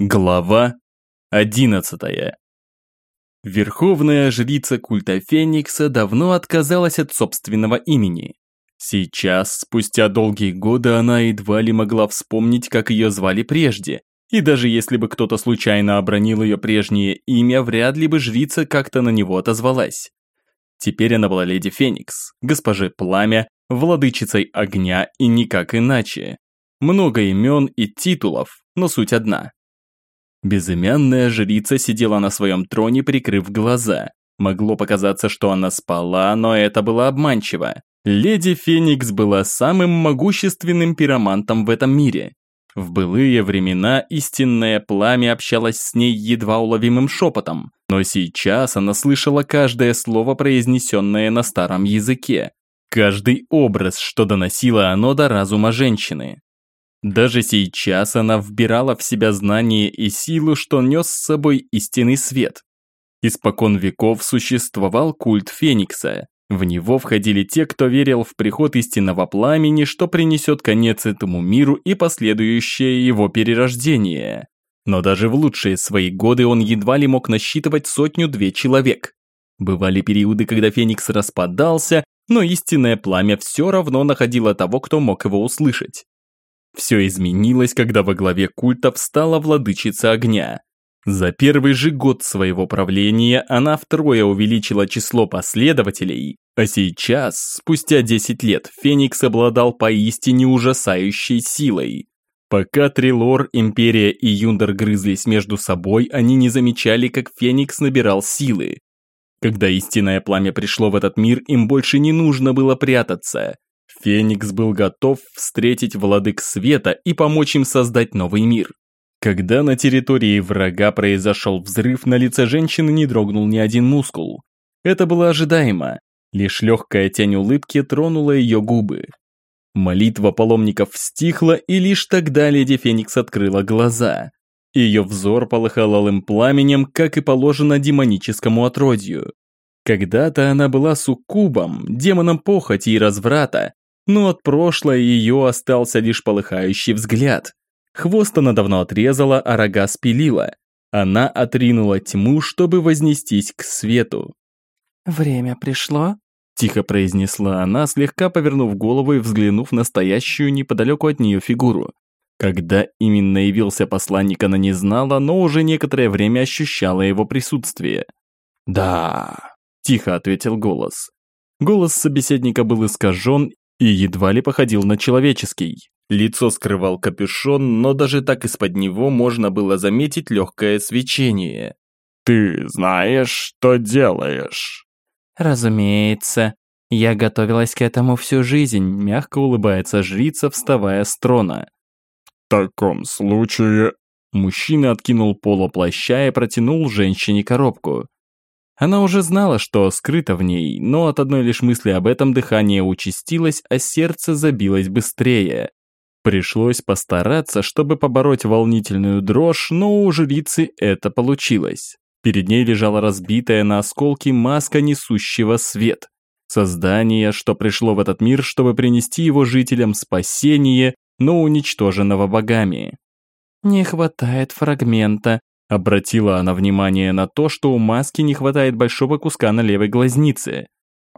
Глава одиннадцатая. Верховная жрица культа Феникса давно отказалась от собственного имени. Сейчас, спустя долгие годы, она едва ли могла вспомнить, как ее звали прежде, и даже если бы кто-то случайно обронил ее прежнее имя, вряд ли бы жрица как-то на него отозвалась. Теперь она была леди Феникс, госпожей Пламя, владычицей огня и никак иначе. Много имен и титулов, но суть одна – Безымянная жрица сидела на своем троне, прикрыв глаза. Могло показаться, что она спала, но это было обманчиво. Леди Феникс была самым могущественным пиромантом в этом мире. В былые времена истинное пламя общалось с ней едва уловимым шепотом, но сейчас она слышала каждое слово, произнесенное на старом языке. Каждый образ, что доносило оно до разума женщины. Даже сейчас она вбирала в себя знание и силу, что нес с собой истинный свет. Испокон веков существовал культ Феникса. В него входили те, кто верил в приход истинного пламени, что принесет конец этому миру и последующее его перерождение. Но даже в лучшие свои годы он едва ли мог насчитывать сотню-две человек. Бывали периоды, когда Феникс распадался, но истинное пламя все равно находило того, кто мог его услышать. Все изменилось, когда во главе культа встала владычица огня. За первый же год своего правления она втрое увеличила число последователей, а сейчас, спустя 10 лет, Феникс обладал поистине ужасающей силой. Пока Трилор, Империя и Юндер грызлись между собой, они не замечали, как Феникс набирал силы. Когда истинное пламя пришло в этот мир, им больше не нужно было прятаться. Феникс был готов встретить владык света и помочь им создать новый мир. Когда на территории врага произошел взрыв, на лице женщины не дрогнул ни один мускул. Это было ожидаемо. Лишь легкая тень улыбки тронула ее губы. Молитва паломников стихла, и лишь тогда леди Феникс открыла глаза. Ее взор полыхал алым пламенем, как и положено демоническому отродью. Когда-то она была суккубом, демоном похоти и разврата, но от прошлого ее остался лишь полыхающий взгляд. Хвост она давно отрезала, а рога спилила. Она отринула тьму, чтобы вознестись к свету. «Время пришло?» Тихо произнесла она, слегка повернув голову и взглянув на стоящую неподалеку от нее фигуру. Когда именно явился посланник, она не знала, но уже некоторое время ощущала его присутствие. «Да», – тихо ответил голос. Голос собеседника был искажен и едва ли походил на человеческий. Лицо скрывал капюшон, но даже так из-под него можно было заметить легкое свечение. «Ты знаешь, что делаешь?» «Разумеется. Я готовилась к этому всю жизнь», мягко улыбается жрица, вставая с трона. «В таком случае...» Мужчина откинул поло плаща и протянул женщине коробку. Она уже знала, что скрыто в ней, но от одной лишь мысли об этом дыхание участилось, а сердце забилось быстрее. Пришлось постараться, чтобы побороть волнительную дрожь, но у жрицы это получилось. Перед ней лежала разбитая на осколки маска несущего свет. Создание, что пришло в этот мир, чтобы принести его жителям спасение, но уничтоженного богами. «Не хватает фрагмента», Обратила она внимание на то, что у маски не хватает большого куска на левой глазнице.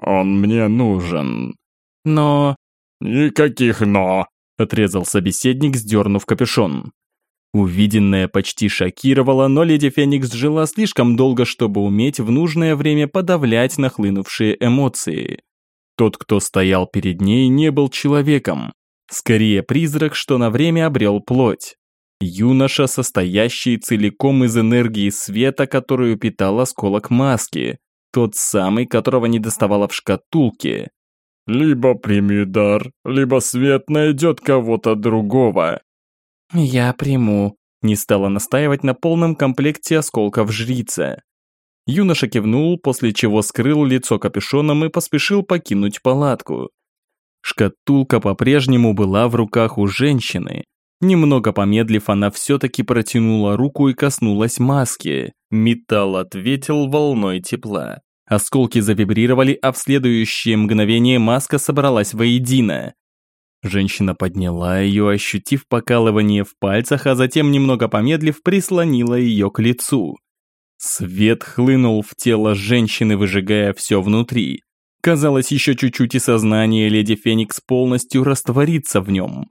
«Он мне нужен». «Но...» «Никаких «но», — отрезал собеседник, сдернув капюшон. Увиденное почти шокировало, но леди Феникс жила слишком долго, чтобы уметь в нужное время подавлять нахлынувшие эмоции. Тот, кто стоял перед ней, не был человеком. Скорее призрак, что на время обрел плоть. Юноша, состоящий целиком из энергии света, которую питал осколок маски, тот самый, которого не доставало в шкатулке. «Либо прими дар, либо свет найдет кого-то другого». «Я приму», – не стала настаивать на полном комплекте осколков жрица. Юноша кивнул, после чего скрыл лицо капюшоном и поспешил покинуть палатку. Шкатулка по-прежнему была в руках у женщины, Немного помедлив, она все-таки протянула руку и коснулась маски. Металл ответил волной тепла. Осколки завибрировали, а в следующее мгновение маска собралась воедино. Женщина подняла ее, ощутив покалывание в пальцах, а затем, немного помедлив, прислонила ее к лицу. Свет хлынул в тело женщины, выжигая все внутри. Казалось, еще чуть-чуть и сознание леди Феникс полностью растворится в нем.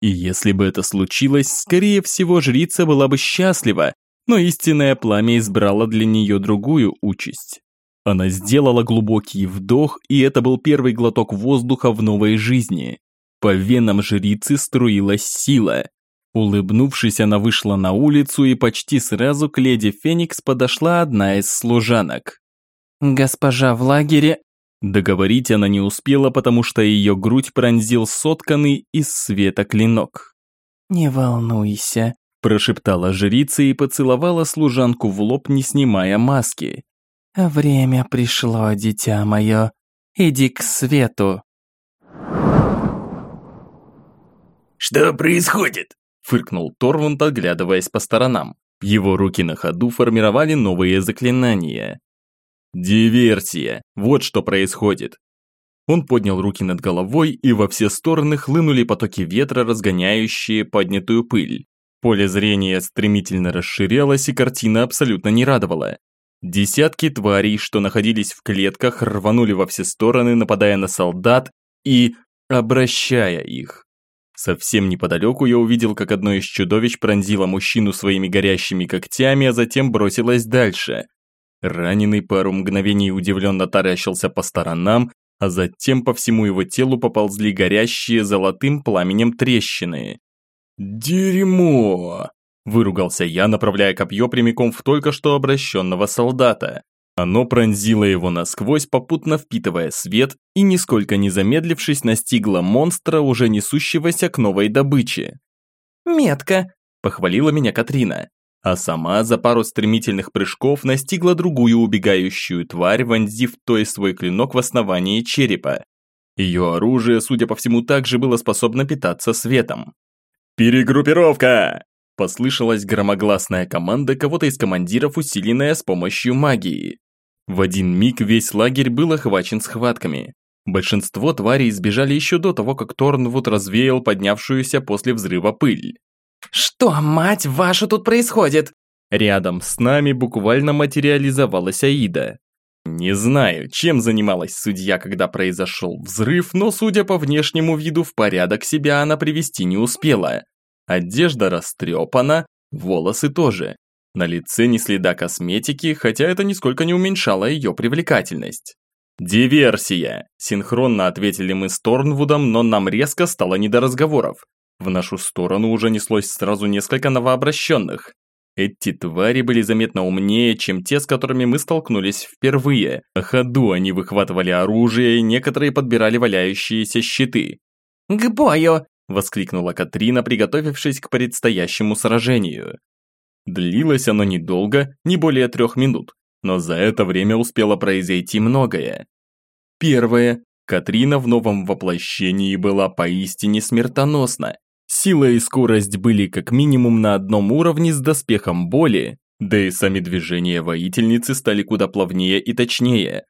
И если бы это случилось, скорее всего, жрица была бы счастлива, но истинное пламя избрало для нее другую участь. Она сделала глубокий вдох, и это был первый глоток воздуха в новой жизни. По венам жрицы струилась сила. Улыбнувшись, она вышла на улицу, и почти сразу к леди Феникс подошла одна из служанок. «Госпожа в лагере...» Договорить она не успела, потому что ее грудь пронзил сотканный из света клинок. «Не волнуйся», – прошептала жрица и поцеловала служанку в лоб, не снимая маски. «Время пришло, дитя мое. Иди к свету». «Что происходит?» – фыркнул Торвунд, оглядываясь по сторонам. Его руки на ходу формировали новые заклинания. Диверсия. Вот что происходит. Он поднял руки над головой, и во все стороны хлынули потоки ветра, разгоняющие поднятую пыль. Поле зрения стремительно расширялось, и картина абсолютно не радовала. Десятки тварей, что находились в клетках, рванули во все стороны, нападая на солдат и обращая их. Совсем неподалеку я увидел, как одно из чудовищ пронзило мужчину своими горящими когтями, а затем бросилось дальше. Раненый пару мгновений удивленно таращился по сторонам, а затем по всему его телу поползли горящие золотым пламенем трещины. «Дерьмо!» – выругался я, направляя копье прямиком в только что обращенного солдата. Оно пронзило его насквозь, попутно впитывая свет, и, нисколько не замедлившись, настигло монстра, уже несущегося к новой добыче. «Метко!» – похвалила меня Катрина а сама за пару стремительных прыжков настигла другую убегающую тварь, вонзив той свой клинок в основании черепа. Ее оружие, судя по всему, также было способно питаться светом. «Перегруппировка!» Послышалась громогласная команда кого-то из командиров, усиленная с помощью магии. В один миг весь лагерь был охвачен схватками. Большинство тварей сбежали еще до того, как Торнвуд развеял поднявшуюся после взрыва пыль. «Что, мать ваша, тут происходит?» Рядом с нами буквально материализовалась Аида. Не знаю, чем занималась судья, когда произошел взрыв, но, судя по внешнему виду, в порядок себя она привести не успела. Одежда растрепана, волосы тоже. На лице ни следа косметики, хотя это нисколько не уменьшало ее привлекательность. «Диверсия!» – синхронно ответили мы с Торнвудом, но нам резко стало не до разговоров. В нашу сторону уже неслось сразу несколько новообращенных. Эти твари были заметно умнее, чем те, с которыми мы столкнулись впервые. На ходу они выхватывали оружие, и некоторые подбирали валяющиеся щиты. «К бою!» – воскликнула Катрина, приготовившись к предстоящему сражению. Длилось оно недолго, не более трех минут, но за это время успело произойти многое. Первое. Катрина в новом воплощении была поистине смертоносна. Сила и скорость были как минимум на одном уровне с доспехом боли, да и сами движения воительницы стали куда плавнее и точнее.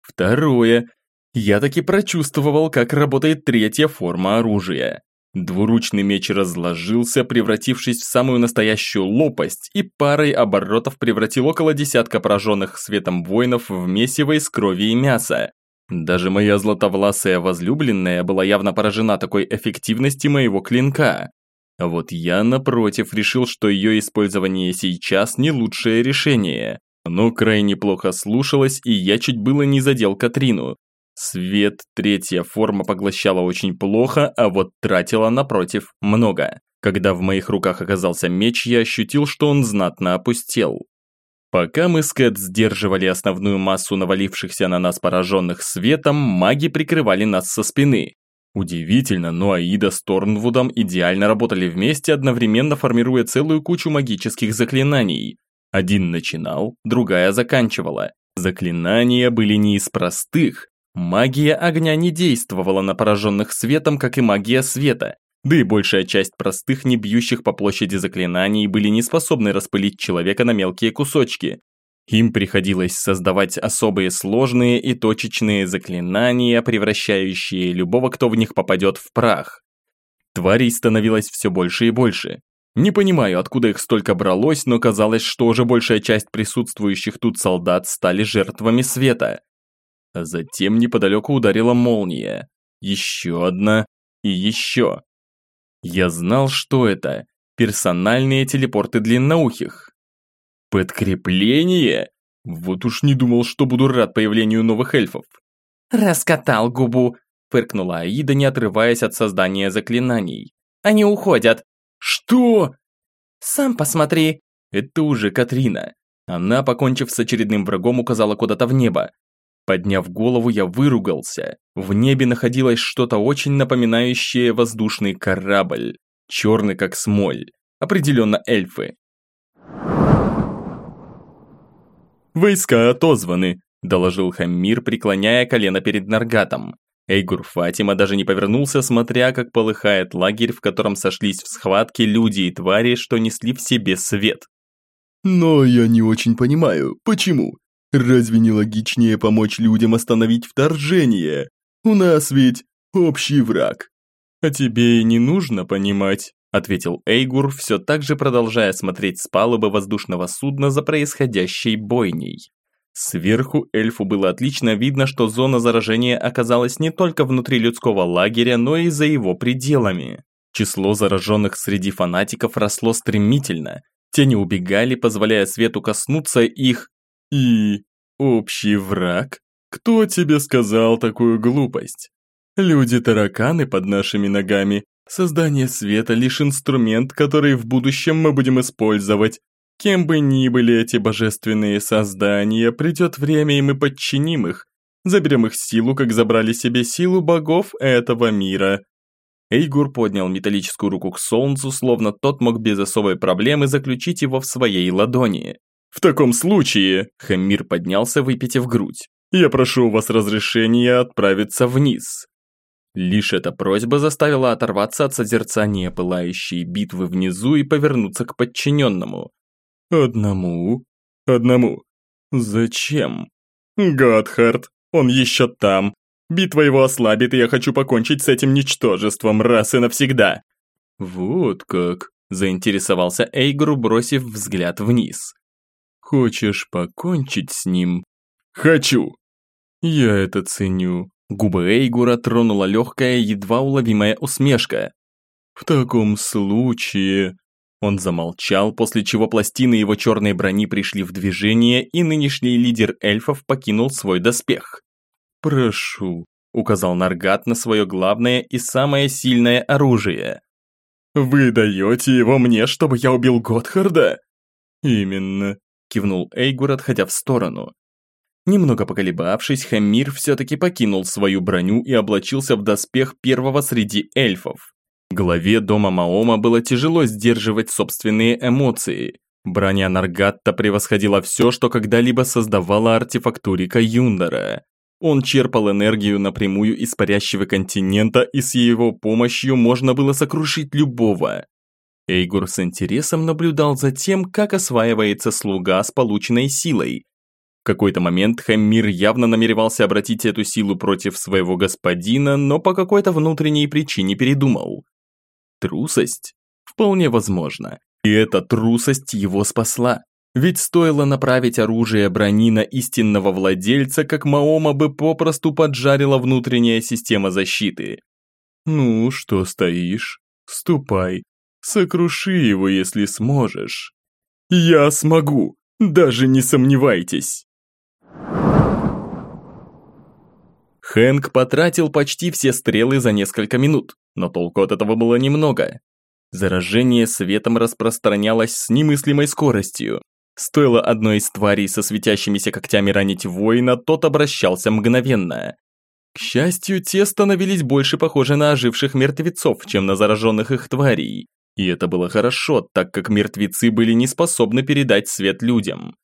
Второе. Я таки прочувствовал, как работает третья форма оружия. Двуручный меч разложился, превратившись в самую настоящую лопасть, и парой оборотов превратил около десятка пораженных светом воинов в месиво из крови и мяса. Даже моя златовласая возлюбленная была явно поражена такой эффективности моего клинка. Вот я, напротив, решил, что ее использование сейчас не лучшее решение. Оно крайне плохо слушалось, и я чуть было не задел Катрину. Свет третья форма поглощала очень плохо, а вот тратила, напротив, много. Когда в моих руках оказался меч, я ощутил, что он знатно опустел. Пока мы с Кэт сдерживали основную массу навалившихся на нас пораженных светом, маги прикрывали нас со спины. Удивительно, но Аида с Торнвудом идеально работали вместе, одновременно формируя целую кучу магических заклинаний. Один начинал, другая заканчивала. Заклинания были не из простых. Магия огня не действовала на пораженных светом, как и магия света. Да и большая часть простых, не бьющих по площади заклинаний были не способны распылить человека на мелкие кусочки. Им приходилось создавать особые сложные и точечные заклинания, превращающие любого, кто в них попадет в прах. Тварей становилось все больше и больше. Не понимаю, откуда их столько бралось, но казалось, что уже большая часть присутствующих тут солдат стали жертвами света. Затем неподалеку ударила молния. Еще одна и еще. Я знал, что это. Персональные телепорты длинноухих. Подкрепление? Вот уж не думал, что буду рад появлению новых эльфов. «Раскатал губу», – фыркнула Аида, не отрываясь от создания заклинаний. «Они уходят». «Что?» «Сам посмотри». Это уже Катрина. Она, покончив с очередным врагом, указала куда-то в небо. Подняв голову, я выругался. В небе находилось что-то очень напоминающее воздушный корабль. Черный как смоль. Определенно эльфы. «Войска отозваны», – доложил Хаммир, преклоняя колено перед Наргатом. Эйгур Фатима даже не повернулся, смотря, как полыхает лагерь, в котором сошлись в схватке люди и твари, что несли в себе свет. «Но я не очень понимаю, почему? Разве не логичнее помочь людям остановить вторжение? У нас ведь общий враг». «А тебе и не нужно понимать», ответил Эйгур, все так же продолжая смотреть с палубы воздушного судна за происходящей бойней. Сверху эльфу было отлично видно, что зона заражения оказалась не только внутри людского лагеря, но и за его пределами. Число зараженных среди фанатиков росло стремительно. Тени убегали, позволяя свету коснуться их. И... общий враг? Кто тебе сказал такую глупость? Люди-тараканы под нашими ногами, Создание света – лишь инструмент, который в будущем мы будем использовать. Кем бы ни были эти божественные создания, придет время, и мы подчиним их. Заберем их силу, как забрали себе силу богов этого мира. Эйгур поднял металлическую руку к солнцу, словно тот мог без особой проблемы заключить его в своей ладони. «В таком случае», – Хаммир поднялся, выпитив грудь, «я прошу у вас разрешения отправиться вниз. Лишь эта просьба заставила оторваться от созерцания пылающей битвы внизу и повернуться к подчиненному. «Одному? Одному? Зачем?» «Готхард, он еще там. Битва его ослабит, и я хочу покончить с этим ничтожеством раз и навсегда». «Вот как», – заинтересовался Эйгру, бросив взгляд вниз. «Хочешь покончить с ним?» «Хочу!» «Я это ценю. Губы Эйгура тронула легкая, едва уловимая усмешка. «В таком случае...» Он замолчал, после чего пластины его черной брони пришли в движение, и нынешний лидер эльфов покинул свой доспех. «Прошу», — указал Наргат на свое главное и самое сильное оружие. «Вы даете его мне, чтобы я убил Готхарда?» «Именно», — кивнул Эйгур, отходя в сторону. Немного поколебавшись, Хамир все-таки покинул свою броню и облачился в доспех первого среди эльфов. Главе дома Маома было тяжело сдерживать собственные эмоции. Броня Наргатта превосходила все, что когда-либо создавала артефактурика Юндара. Он черпал энергию напрямую из парящего континента, и с его помощью можно было сокрушить любого. Эйгур с интересом наблюдал за тем, как осваивается слуга с полученной силой, в какой-то момент Хаммир явно намеревался обратить эту силу против своего господина, но по какой-то внутренней причине передумал. Трусость? Вполне возможно. И эта трусость его спасла. Ведь стоило направить оружие брони на истинного владельца, как Маома бы попросту поджарила внутренняя система защиты. «Ну, что стоишь? Ступай. Сокруши его, если сможешь». «Я смогу, даже не сомневайтесь!» Хэнк потратил почти все стрелы за несколько минут, но толку от этого было немного. Заражение светом распространялось с немыслимой скоростью. Стоило одной из тварей со светящимися когтями ранить воина, тот обращался мгновенно. К счастью, те становились больше похожи на оживших мертвецов, чем на зараженных их тварей. И это было хорошо, так как мертвецы были не способны передать свет людям.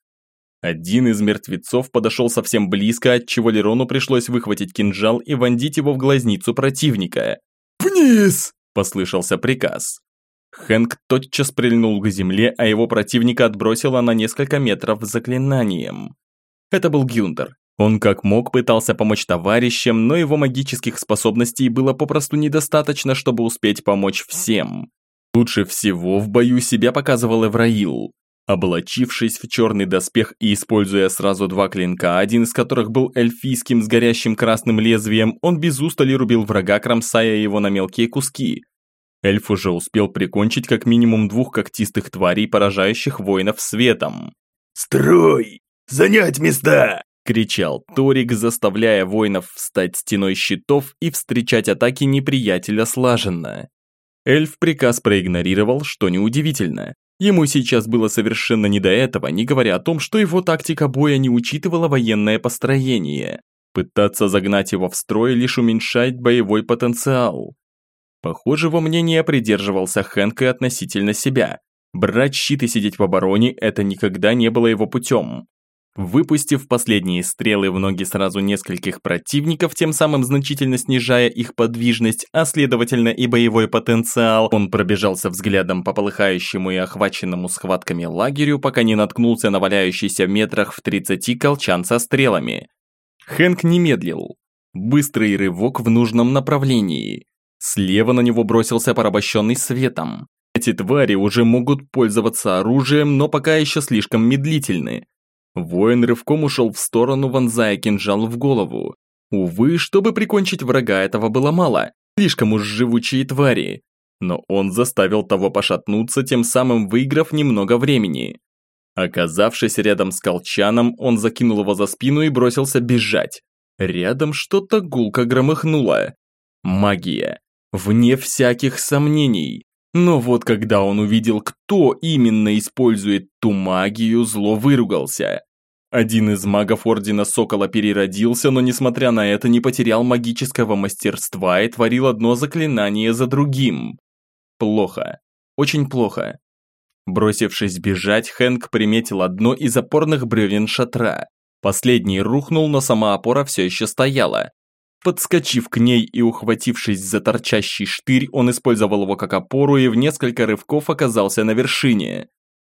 Один из мертвецов подошел совсем близко, отчего Лерону пришлось выхватить кинжал и вонзить его в глазницу противника. «Вниз!» – послышался приказ. Хэнк тотчас прильнул к земле, а его противника отбросило на несколько метров заклинанием. Это был Гюнтер. Он как мог пытался помочь товарищам, но его магических способностей было попросту недостаточно, чтобы успеть помочь всем. Лучше всего в бою себя показывал Эвраил. Облачившись в черный доспех и используя сразу два клинка, один из которых был эльфийским с горящим красным лезвием, он без устали рубил врага, кромсая его на мелкие куски. Эльф уже успел прикончить как минимум двух когтистых тварей, поражающих воинов светом. «Строй! Занять места!» – кричал Торик, заставляя воинов встать стеной щитов и встречать атаки неприятеля слаженно. Эльф приказ проигнорировал, что неудивительно. Ему сейчас было совершенно не до этого, не говоря о том, что его тактика боя не учитывала военное построение. Пытаться загнать его в строй лишь уменьшает боевой потенциал. Похоже, его мнение придерживался Хэнк и относительно себя. Брать щит и сидеть в обороне – это никогда не было его путем. Выпустив последние стрелы в ноги сразу нескольких противников, тем самым значительно снижая их подвижность, а следовательно и боевой потенциал, он пробежался взглядом по полыхающему и охваченному схватками лагерю, пока не наткнулся на валяющийся метрах в 30 колчан со стрелами. Хэнк не медлил. Быстрый рывок в нужном направлении. Слева на него бросился порабощенный светом. Эти твари уже могут пользоваться оружием, но пока еще слишком медлительны. Воин рывком ушел в сторону, вонзая кинжал в голову. Увы, чтобы прикончить врага, этого было мало. Слишком уж живучие твари. Но он заставил того пошатнуться, тем самым выиграв немного времени. Оказавшись рядом с колчаном, он закинул его за спину и бросился бежать. Рядом что-то гулко громыхнуло. Магия. Вне всяких сомнений. Но вот когда он увидел, кто именно использует ту магию, зло выругался. Один из магов Ордена Сокола переродился, но несмотря на это не потерял магического мастерства и творил одно заклинание за другим. Плохо. Очень плохо. Бросившись бежать, Хэнк приметил одно из опорных бревен шатра. Последний рухнул, но сама опора все еще стояла. Подскочив к ней и ухватившись за торчащий штырь, он использовал его как опору и в несколько рывков оказался на вершине.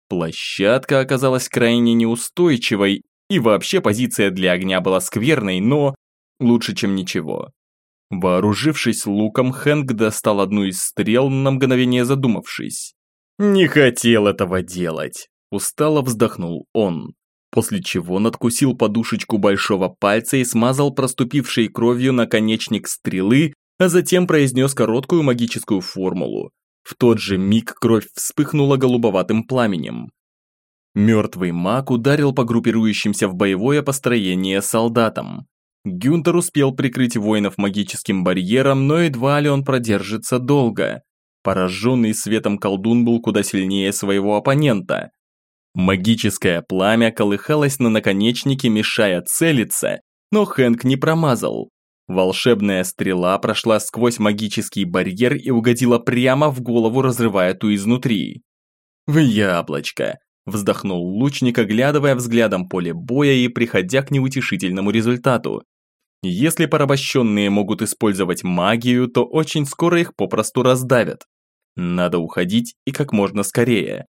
Площадка оказалась крайне неустойчивой, и вообще позиция для огня была скверной, но лучше, чем ничего. Вооружившись луком, Хэнк достал одну из стрел, на мгновение задумавшись. «Не хотел этого делать», – устало вздохнул он после чего надкусил подушечку большого пальца и смазал проступившей кровью наконечник стрелы, а затем произнес короткую магическую формулу. В тот же миг кровь вспыхнула голубоватым пламенем. Мертвый маг ударил по группирующимся в боевое построение солдатам. Гюнтер успел прикрыть воинов магическим барьером, но едва ли он продержится долго. Пораженный светом колдун был куда сильнее своего оппонента. Магическое пламя колыхалось на наконечнике, мешая целиться, но Хэнк не промазал. Волшебная стрела прошла сквозь магический барьер и угодила прямо в голову, разрывая ту изнутри. «В яблочко!» – вздохнул лучник, оглядывая взглядом поле боя и приходя к неутешительному результату. Если порабощенные могут использовать магию, то очень скоро их попросту раздавят. Надо уходить и как можно скорее.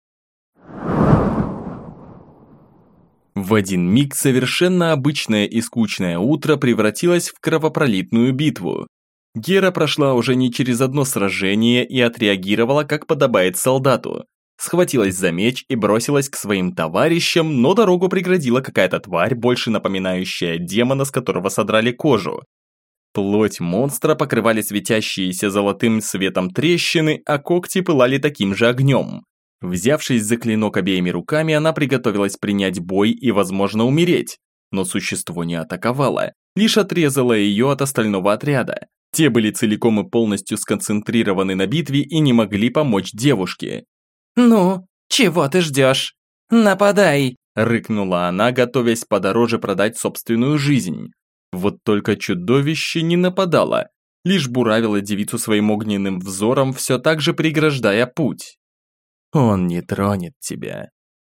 В один миг совершенно обычное и скучное утро превратилось в кровопролитную битву. Гера прошла уже не через одно сражение и отреагировала, как подобает солдату. Схватилась за меч и бросилась к своим товарищам, но дорогу преградила какая-то тварь, больше напоминающая демона, с которого содрали кожу. Плоть монстра покрывали светящиеся золотым светом трещины, а когти пылали таким же огнем. Взявшись за клинок обеими руками, она приготовилась принять бой и, возможно, умереть. Но существо не атаковало, лишь отрезало ее от остального отряда. Те были целиком и полностью сконцентрированы на битве и не могли помочь девушке. «Ну, чего ты ждешь? Нападай!» Рыкнула она, готовясь подороже продать собственную жизнь. Вот только чудовище не нападало, лишь буравило девицу своим огненным взором, все так же преграждая путь. Он не тронет тебя».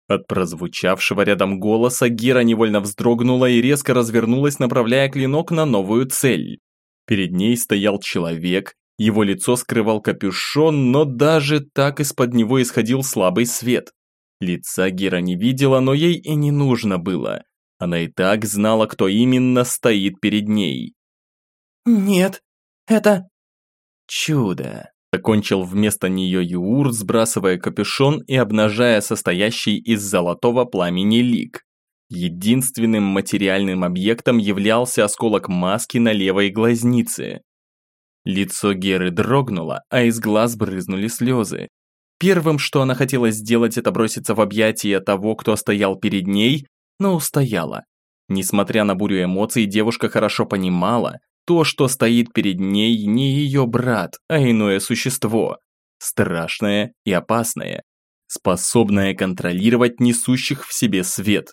От прозвучавшего рядом голоса Гера невольно вздрогнула и резко развернулась, направляя клинок на новую цель. Перед ней стоял человек, его лицо скрывал капюшон, но даже так из-под него исходил слабый свет. Лица Гера не видела, но ей и не нужно было. Она и так знала, кто именно стоит перед ней. «Нет, это...» «Чудо!» Закончил вместо нее Юур, сбрасывая капюшон и обнажая состоящий из золотого пламени лик. Единственным материальным объектом являлся осколок маски на левой глазнице. Лицо Геры дрогнуло, а из глаз брызнули слезы. Первым, что она хотела сделать, это броситься в объятия того, кто стоял перед ней, но устояла. Несмотря на бурю эмоций, девушка хорошо понимала, то, что стоит перед ней, не ее брат, а иное существо. Страшное и опасное, способное контролировать несущих в себе свет.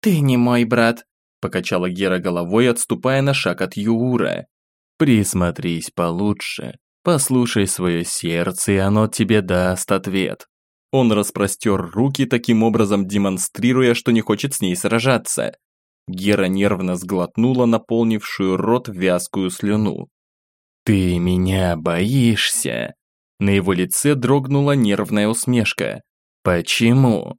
«Ты не мой брат», – покачала Гера головой, отступая на шаг от Юура. «Присмотрись получше, послушай свое сердце, и оно тебе даст ответ». Он распростер руки, таким образом демонстрируя, что не хочет с ней сражаться. Гера нервно сглотнула наполнившую рот вязкую слюну. «Ты меня боишься?» На его лице дрогнула нервная усмешка. «Почему?»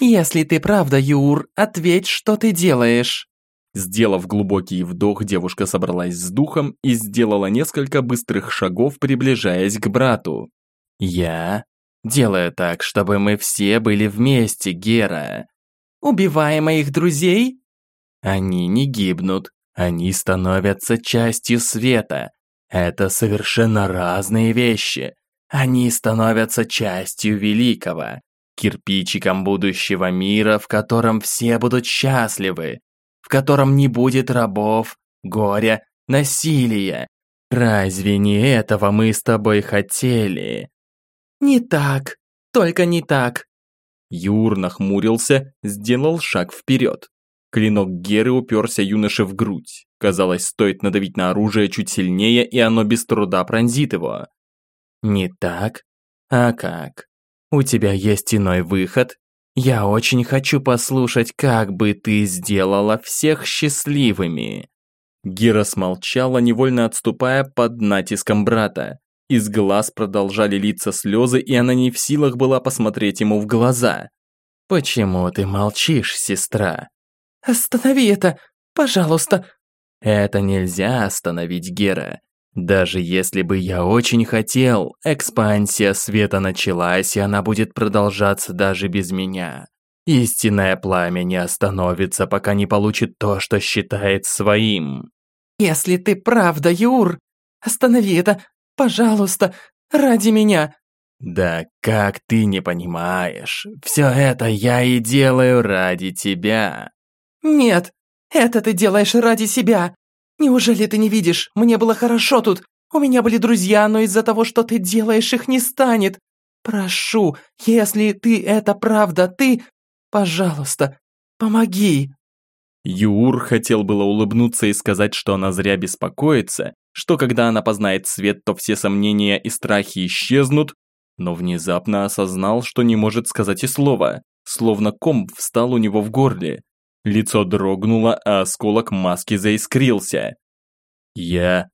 «Если ты правда, Юр, ответь, что ты делаешь!» Сделав глубокий вдох, девушка собралась с духом и сделала несколько быстрых шагов, приближаясь к брату. «Я делаю так, чтобы мы все были вместе, Гера». «Убивая моих друзей?» Они не гибнут, они становятся частью света. Это совершенно разные вещи. Они становятся частью великого, кирпичиком будущего мира, в котором все будут счастливы, котором не будет рабов, горя, насилия. Разве не этого мы с тобой хотели? Не так, только не так. Юр нахмурился, сделал шаг вперед. Клинок Геры уперся юноше в грудь. Казалось, стоит надавить на оружие чуть сильнее, и оно без труда пронзит его. «Не так? А как? У тебя есть иной выход? Я очень хочу послушать, как бы ты сделала всех счастливыми». Гера смолчала, невольно отступая под натиском брата. Из глаз продолжали литься слезы, и она не в силах была посмотреть ему в глаза. «Почему ты молчишь, сестра?» «Останови это! Пожалуйста!» «Это нельзя остановить, Гера. Даже если бы я очень хотел, экспансия света началась, и она будет продолжаться даже без меня. Истинное пламя не остановится, пока не получит то, что считает своим». «Если ты правда, Юр, останови это, пожалуйста, ради меня!» «Да как ты не понимаешь, все это я и делаю ради тебя!» «Нет, это ты делаешь ради себя. Неужели ты не видишь? Мне было хорошо тут. У меня были друзья, но из-за того, что ты делаешь, их не станет. Прошу, если ты это правда, ты... Пожалуйста, помоги». Юр хотел было улыбнуться и сказать, что она зря беспокоится, что когда она познает свет, то все сомнения и страхи исчезнут, но внезапно осознал, что не может сказать и слова, словно ком встал у него в горле. Лицо дрогнуло, а осколок маски заискрился. «Я...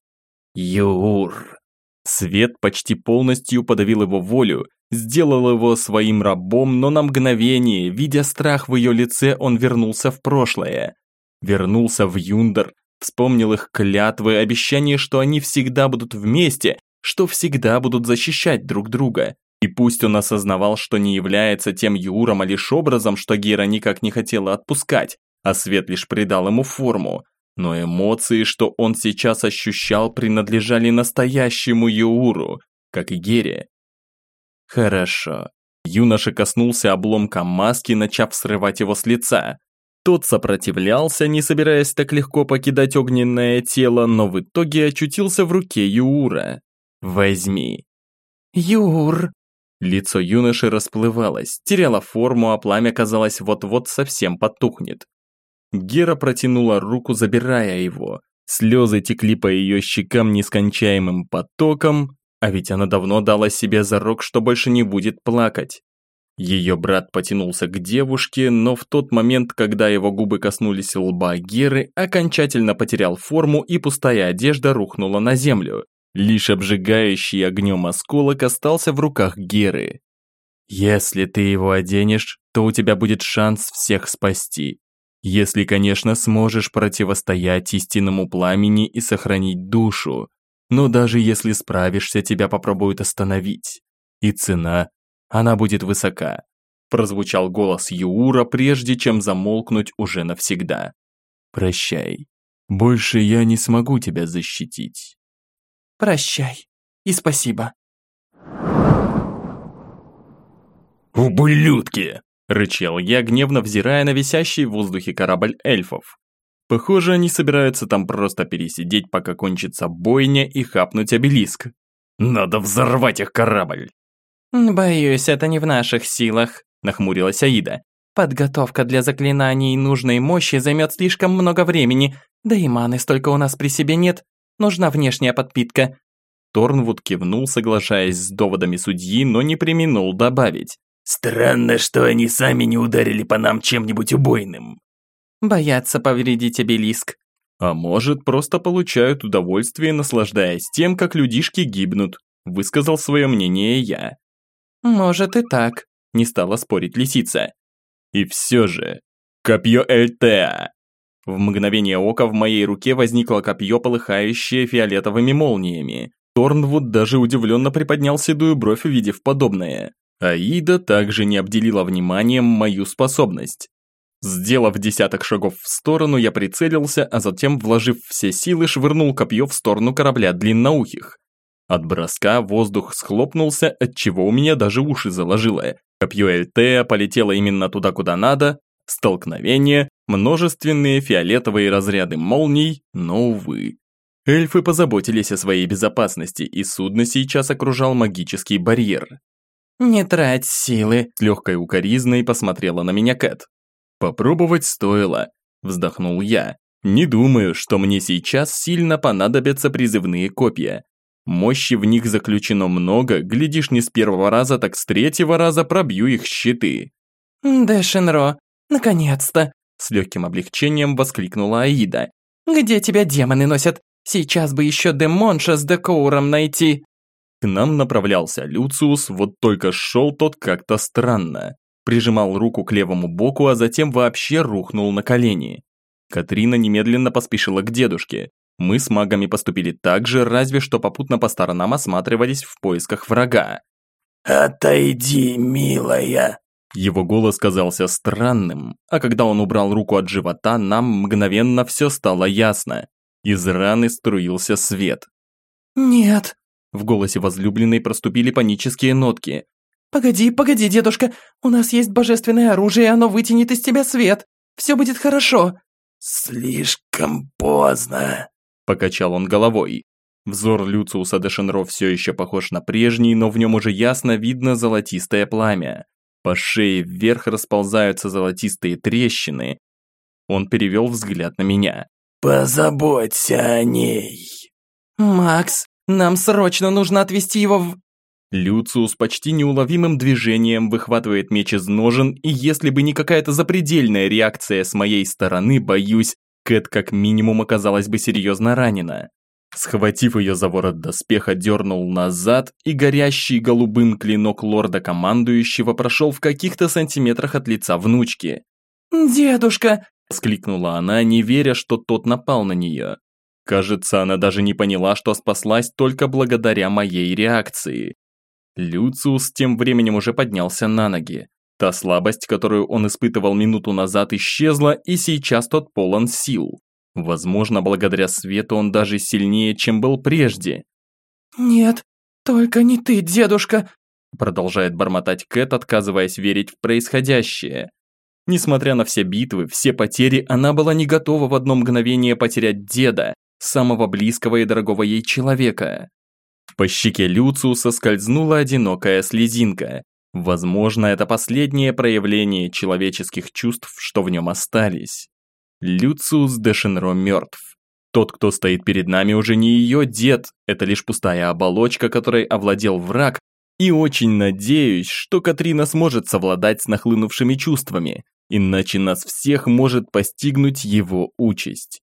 Юр...» Свет почти полностью подавил его волю, сделал его своим рабом, но на мгновение, видя страх в ее лице, он вернулся в прошлое. Вернулся в Юндер, вспомнил их клятвы, обещание, что они всегда будут вместе, что всегда будут защищать друг друга. И пусть он осознавал, что не является тем Юром, а лишь образом, что Гера никак не хотела отпускать, а свет лишь придал ему форму, но эмоции, что он сейчас ощущал, принадлежали настоящему Юру, как и Гере. Хорошо. Юноша коснулся обломка маски, начав срывать его с лица. Тот сопротивлялся, не собираясь так легко покидать огненное тело, но в итоге очутился в руке Юра. «Возьми». «Юр!» Лицо юноши расплывалось, теряло форму, а пламя, казалось, вот-вот совсем потухнет. Гера протянула руку, забирая его. Слезы текли по ее щекам нескончаемым потоком, а ведь она давно дала себе зарок, что больше не будет плакать. Ее брат потянулся к девушке, но в тот момент, когда его губы коснулись лба Геры, окончательно потерял форму и пустая одежда рухнула на землю. Лишь обжигающий огнем осколок остался в руках Геры. «Если ты его оденешь, то у тебя будет шанс всех спасти. Если, конечно, сможешь противостоять истинному пламени и сохранить душу. Но даже если справишься, тебя попробуют остановить. И цена, она будет высока. Прозвучал голос Юура, прежде чем замолкнуть уже навсегда. Прощай. Больше я не смогу тебя защитить. Прощай. И спасибо. «Ублюдки!» – рычал я, гневно взирая на висящий в воздухе корабль эльфов. Похоже, они собираются там просто пересидеть, пока кончится бойня и хапнуть обелиск. Надо взорвать их корабль. «Боюсь, это не в наших силах», – нахмурилась Аида. «Подготовка для заклинаний нужной мощи займет слишком много времени, да и маны столько у нас при себе нет. Нужна внешняя подпитка». Торнвуд кивнул, соглашаясь с доводами судьи, но не применул добавить. «Странно, что они сами не ударили по нам чем-нибудь убойным». Боятся повредить обелиск. А может, просто получают удовольствие, наслаждаясь тем, как людишки гибнут, высказал свое мнение я. Может и так, не стала спорить лисица. И все же, копье Эльтеа. В мгновение ока в моей руке возникло копье, полыхающее фиолетовыми молниями. Торнвуд даже удивленно приподнял седую бровь, увидев подобное. Аида также не обделила вниманием мою способность. Сделав десяток шагов в сторону, я прицелился, а затем, вложив все силы, швырнул копье в сторону корабля длинноухих. От броска воздух схлопнулся, отчего у меня даже уши заложило. Копье Эльтея полетело именно туда, куда надо. Столкновение, множественные фиолетовые разряды молний, но, увы. Эльфы позаботились о своей безопасности, и судно сейчас окружал магический барьер. «Не трать силы», – с легкой укоризной посмотрела на меня Кэт. «Попробовать стоило», – вздохнул я. «Не думаю, что мне сейчас сильно понадобятся призывные копья. Мощи в них заключено много, глядишь не с первого раза, так с третьего раза пробью их щиты». «Дэшенро, наконец-то!» С легким облегчением воскликнула Аида. «Где тебя демоны носят? Сейчас бы еще Демонша с Декоуром найти!» К нам направлялся Люциус, вот только шел тот как-то странно. Прижимал руку к левому боку, а затем вообще рухнул на колени. Катрина немедленно поспешила к дедушке. Мы с магами поступили так же, разве что попутно по сторонам осматривались в поисках врага. «Отойди, милая!» Его голос казался странным, а когда он убрал руку от живота, нам мгновенно все стало ясно. Из раны струился свет. «Нет!» В голосе возлюбленной проступили панические нотки. «Погоди, погоди, дедушка, у нас есть божественное оружие, оно вытянет из тебя свет. Все будет хорошо». «Слишком поздно», – покачал он головой. Взор Люциуса де Шенро все еще похож на прежний, но в нем уже ясно видно золотистое пламя. По шее вверх расползаются золотистые трещины. Он перевел взгляд на меня. «Позаботься о ней». «Макс, нам срочно нужно отвезти его в...» Люциус почти неуловимым движением выхватывает меч из ножен, и если бы не какая-то запредельная реакция с моей стороны, боюсь, Кэт как минимум оказалась бы серьезно ранена. Схватив ее за ворот доспеха, дернул назад, и горящий голубым клинок лорда-командующего прошел в каких-то сантиметрах от лица внучки. «Дедушка!» – скликнула она, не веря, что тот напал на нее. Кажется, она даже не поняла, что спаслась только благодаря моей реакции. Люциус тем временем уже поднялся на ноги. Та слабость, которую он испытывал минуту назад, исчезла, и сейчас тот полон сил. Возможно, благодаря свету он даже сильнее, чем был прежде. «Нет, только не ты, дедушка!» Продолжает бормотать Кэт, отказываясь верить в происходящее. Несмотря на все битвы, все потери, она была не готова в одно мгновение потерять деда, самого близкого и дорогого ей человека. По щеке Люциуса скользнула одинокая слезинка. Возможно, это последнее проявление человеческих чувств, что в нем остались. Люциус де Шенро мертв. Тот, кто стоит перед нами, уже не ее дед, это лишь пустая оболочка, которой овладел враг, и очень надеюсь, что Катрина сможет совладать с нахлынувшими чувствами, иначе нас всех может постигнуть его участь.